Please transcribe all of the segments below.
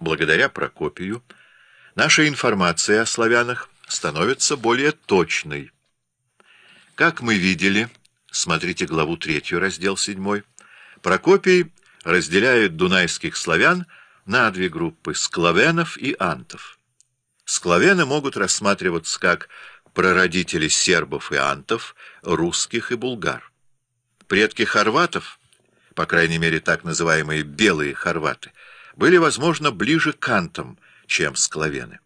благодаря Прокопию, наша информация о славянах становится более точной. Как мы видели, смотрите главу 3, раздел 7, Прокопий разделяет дунайских славян на две группы — склавенов и антов. Склавены могут рассматриваться как прародители сербов и антов, русских и булгар. Предки хорватов, по крайней мере так называемые белые хорваты, были, возможно, ближе к антам, чем склавены.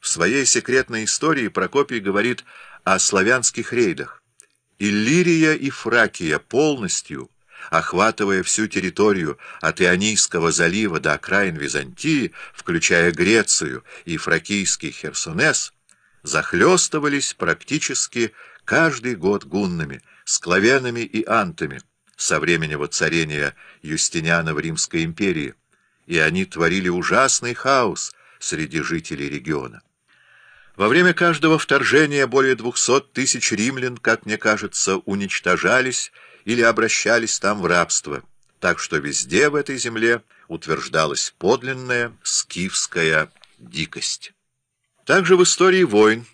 В своей секретной истории Прокопий говорит о славянских рейдах. Иллирия и Фракия полностью, охватывая всю территорию от Ионийского залива до окраин Византии, включая Грецию и фракийский Херсонес, захлестывались практически каждый год гуннами, склавенами и антами со времени воцарения Юстиниана в Римской империи, и они творили ужасный хаос среди жителей региона. Во время каждого вторжения более двухсот тысяч римлян, как мне кажется, уничтожались или обращались там в рабство, так что везде в этой земле утверждалась подлинная скифская дикость. Также в истории войн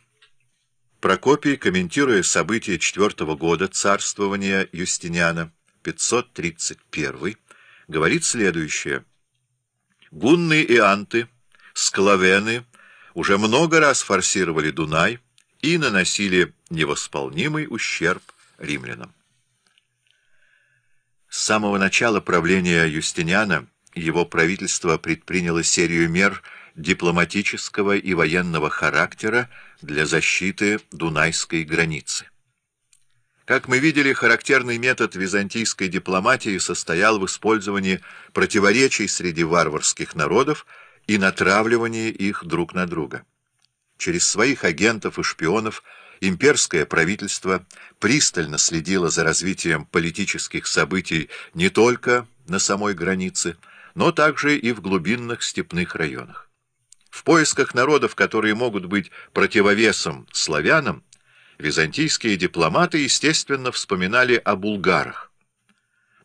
Прокопий, комментируя события четвертого года царствования Юстиниана, 531, говорит следующее. «Гунны и анты, склавены, уже много раз форсировали Дунай и наносили невосполнимый ущерб римлянам. С самого начала правления Юстиниана его правительство предприняло серию мер дипломатического и военного характера для защиты Дунайской границы. Как мы видели, характерный метод византийской дипломатии состоял в использовании противоречий среди варварских народов и натравливание их друг на друга. Через своих агентов и шпионов имперское правительство пристально следило за развитием политических событий не только на самой границе, но также и в глубинных степных районах. В поисках народов, которые могут быть противовесом славянам, византийские дипломаты, естественно, вспоминали о булгарах.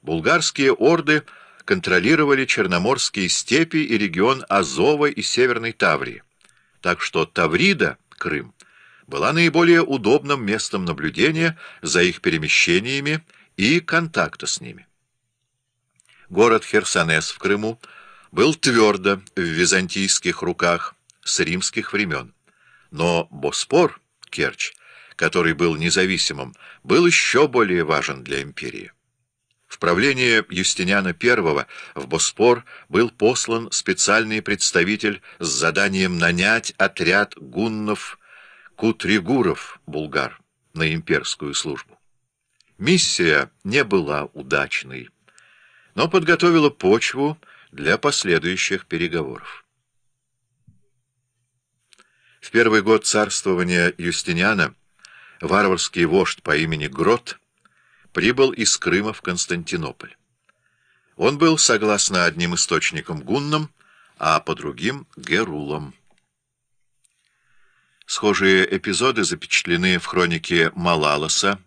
Булгарские орды – контролировали Черноморские степи и регион Азова и Северной Таврии. Так что Таврида, Крым, была наиболее удобным местом наблюдения за их перемещениями и контакта с ними. Город Херсонес в Крыму был твердо в византийских руках с римских времен, но Боспор, Керчь, который был независимым, был еще более важен для империи. В правление Юстиниана I в Боспор был послан специальный представитель с заданием нанять отряд гуннов-кутригуров, булгар, на имперскую службу. Миссия не была удачной, но подготовила почву для последующих переговоров. В первый год царствования Юстиниана варварский вождь по имени Грот прибыл из Крыма в Константинополь. Он был, согласно одним источникам, гунном, а по другим — герулом. Схожие эпизоды запечатлены в хронике Малалоса,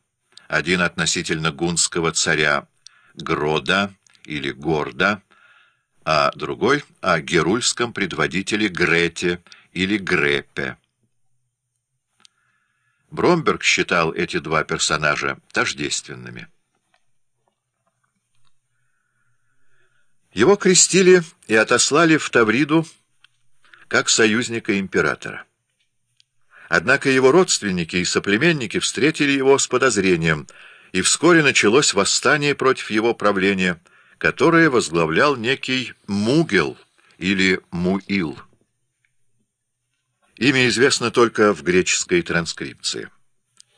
один относительно гунского царя Грода или Горда, а другой — о герульском предводителе Грете или Грепе. Бромберг считал эти два персонажа тождественными. Его крестили и отослали в Тавриду как союзника императора. Однако его родственники и соплеменники встретили его с подозрением, и вскоре началось восстание против его правления, которое возглавлял некий Мугел или Муил. Имя известно только в греческой транскрипции.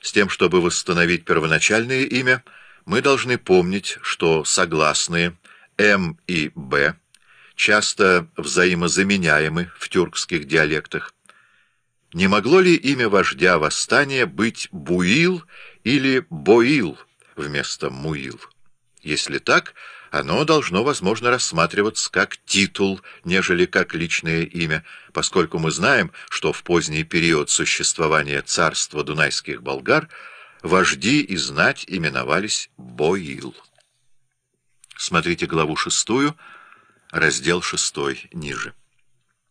С тем, чтобы восстановить первоначальное имя, мы должны помнить, что согласные «м» и «б» часто взаимозаменяемы в тюркских диалектах. Не могло ли имя вождя восстания быть Буил или Боил вместо Муил? Если так, оно должно, возможно, рассматриваться как титул, нежели как личное имя, поскольку мы знаем, что в поздний период существования царства дунайских болгар вожди и знать именовались Боил. Смотрите главу шестую, раздел шестой ниже.